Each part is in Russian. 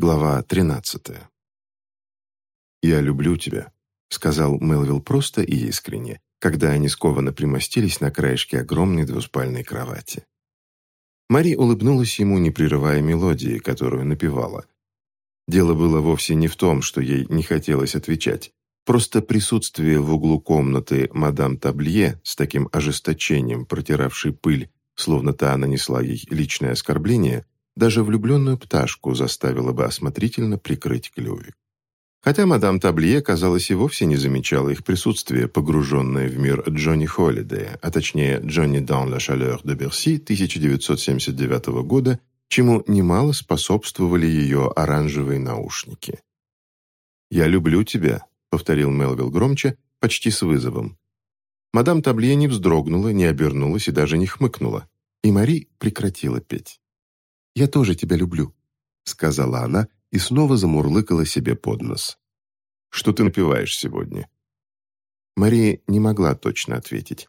Глава 13. «Я люблю тебя», — сказал Мелвилл просто и искренне, когда они скованно примостились на краешке огромной двуспальной кровати. Мари улыбнулась ему, не прерывая мелодии, которую напевала. Дело было вовсе не в том, что ей не хотелось отвечать. Просто присутствие в углу комнаты мадам Таблие с таким ожесточением, протиравшей пыль, словно та нанесла ей личное оскорбление, даже влюбленную пташку заставила бы осмотрительно прикрыть клювик. Хотя мадам Таблие, казалось, и вовсе не замечала их присутствия, погруженная в мир Джонни Холлидея, а точнее Джонни Дан Ла Шалер де Берси 1979 года, чему немало способствовали ее оранжевые наушники. «Я люблю тебя», — повторил Мелвилл громче, почти с вызовом. Мадам Таблие не вздрогнула, не обернулась и даже не хмыкнула, и Мари прекратила петь. «Я тоже тебя люблю», — сказала она и снова замурлыкала себе под нос. «Что ты напеваешь сегодня?» Мария не могла точно ответить.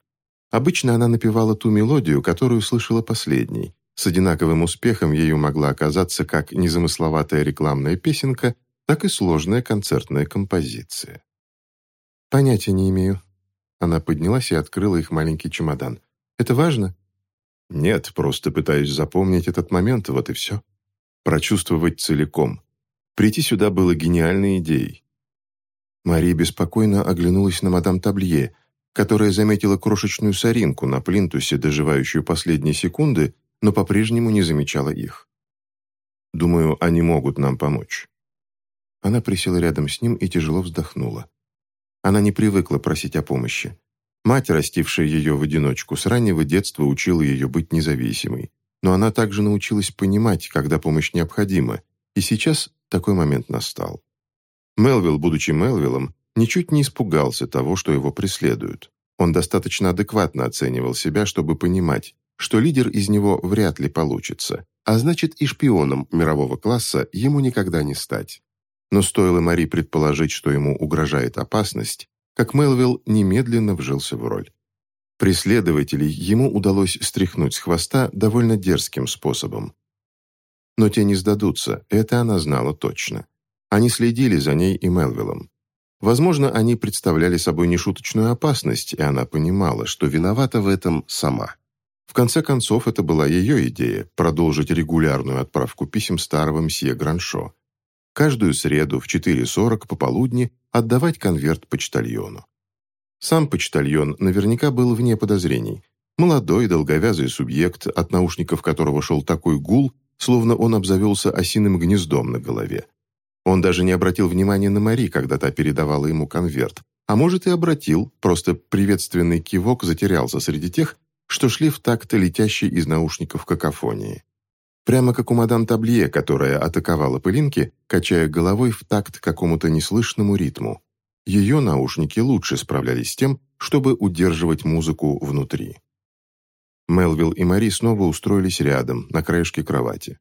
Обычно она напевала ту мелодию, которую слышала последней. С одинаковым успехом ею могла оказаться как незамысловатая рекламная песенка, так и сложная концертная композиция. «Понятия не имею». Она поднялась и открыла их маленький чемодан. «Это важно?» Нет, просто пытаюсь запомнить этот момент, вот и все. Прочувствовать целиком. Прийти сюда было гениальной идеей. Мария беспокойно оглянулась на мадам Таблие, которая заметила крошечную соринку на плинтусе, доживающую последние секунды, но по-прежнему не замечала их. «Думаю, они могут нам помочь». Она присела рядом с ним и тяжело вздохнула. Она не привыкла просить о помощи. Мать, растившая ее в одиночку, с раннего детства учила ее быть независимой. Но она также научилась понимать, когда помощь необходима, и сейчас такой момент настал. Мелвилл, будучи Мелвиллом, ничуть не испугался того, что его преследуют. Он достаточно адекватно оценивал себя, чтобы понимать, что лидер из него вряд ли получится, а значит и шпионом мирового класса ему никогда не стать. Но стоило Мари предположить, что ему угрожает опасность, как Мелвилл немедленно вжился в роль. Преследователей ему удалось стряхнуть с хвоста довольно дерзким способом. Но те не сдадутся, это она знала точно. Они следили за ней и Мелвиллом. Возможно, они представляли собой нешуточную опасность, и она понимала, что виновата в этом сама. В конце концов, это была ее идея – продолжить регулярную отправку писем старого мсье Граншо. Каждую среду в 4.40 пополудни отдавать конверт почтальону. Сам почтальон наверняка был вне подозрений. Молодой, долговязый субъект, от наушников которого шел такой гул, словно он обзавелся осиным гнездом на голове. Он даже не обратил внимания на Мари, когда та передавала ему конверт. А может и обратил, просто приветственный кивок затерялся среди тех, что шли в такт летящей из наушников какофонии. Прямо как у мадам Таблие, которая атаковала пылинки, качая головой в такт какому-то неслышному ритму. Ее наушники лучше справлялись с тем, чтобы удерживать музыку внутри. Мелвилл и Мари снова устроились рядом, на краешке кровати.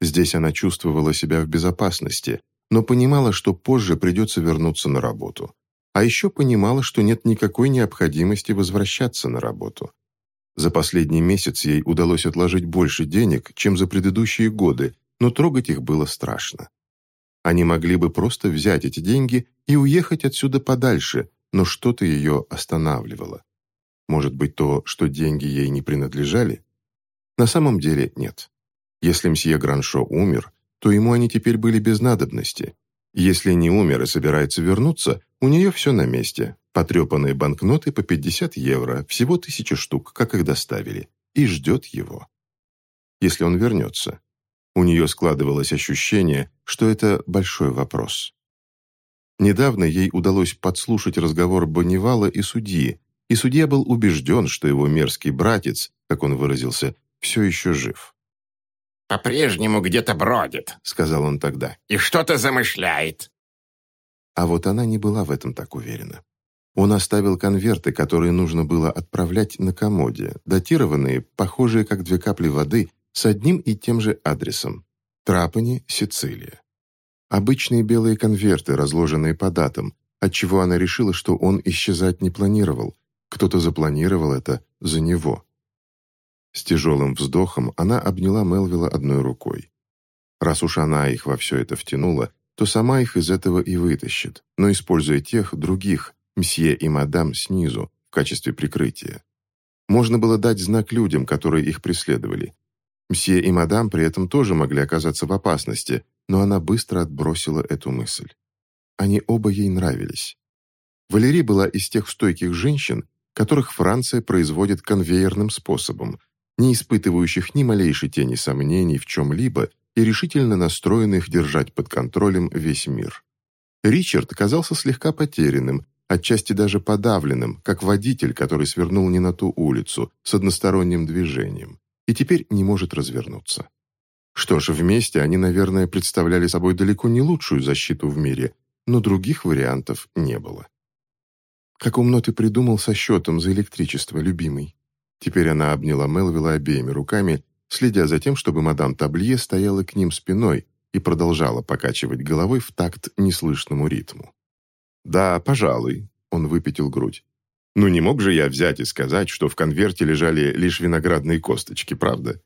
Здесь она чувствовала себя в безопасности, но понимала, что позже придется вернуться на работу. А еще понимала, что нет никакой необходимости возвращаться на работу. За последний месяц ей удалось отложить больше денег, чем за предыдущие годы, но трогать их было страшно. Они могли бы просто взять эти деньги и уехать отсюда подальше, но что-то ее останавливало. Может быть, то, что деньги ей не принадлежали? На самом деле нет. Если мсье Граншо умер, то ему они теперь были без надобности. Если не умер и собирается вернуться, у нее все на месте, Потрепанные банкноты по 50 евро, всего тысяча штук, как их доставили, и ждет его. Если он вернется. У нее складывалось ощущение, что это большой вопрос. Недавно ей удалось подслушать разговор Бонневала и судьи, и судья был убежден, что его мерзкий братец, как он выразился, все еще жив. «По-прежнему где-то бродит», — сказал он тогда, — «и что-то замышляет». А вот она не была в этом так уверена. Он оставил конверты, которые нужно было отправлять на комоде, датированные, похожие как две капли воды, с одним и тем же адресом. Трапани, Сицилия. Обычные белые конверты, разложенные по датам, отчего она решила, что он исчезать не планировал. Кто-то запланировал это за него. С тяжелым вздохом она обняла Мелвилла одной рукой. Раз уж она их во все это втянула, то сама их из этого и вытащит, но используя тех, других, мсье и мадам снизу, в качестве прикрытия. Можно было дать знак людям, которые их преследовали. Мсье и мадам при этом тоже могли оказаться в опасности, но она быстро отбросила эту мысль. Они оба ей нравились. Валерий была из тех стойких женщин, которых Франция производит конвейерным способом, не испытывающих ни малейшей тени сомнений в чем-либо и решительно настроенных держать под контролем весь мир. Ричард казался слегка потерянным, отчасти даже подавленным, как водитель, который свернул не на ту улицу, с односторонним движением, и теперь не может развернуться. Что ж, вместе они, наверное, представляли собой далеко не лучшую защиту в мире, но других вариантов не было. «Как умно ты придумал со счетом за электричество, любимый». Теперь она обняла Мелвилла обеими руками, следя за тем, чтобы мадам Таблие стояла к ним спиной и продолжала покачивать головой в такт неслышному ритму. «Да, пожалуй», — он выпятил грудь. «Ну не мог же я взять и сказать, что в конверте лежали лишь виноградные косточки, правда?»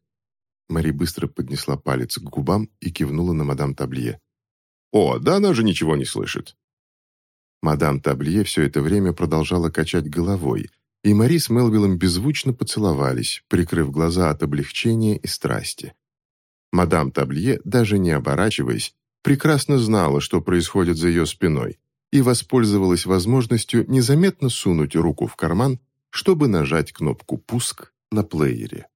Мари быстро поднесла палец к губам и кивнула на мадам Таблие. «О, да она же ничего не слышит». Мадам Таблие все это время продолжала качать головой, и Мари с Мелвиллом беззвучно поцеловались, прикрыв глаза от облегчения и страсти. Мадам Таблие, даже не оборачиваясь, прекрасно знала, что происходит за ее спиной, и воспользовалась возможностью незаметно сунуть руку в карман, чтобы нажать кнопку «Пуск» на плеере.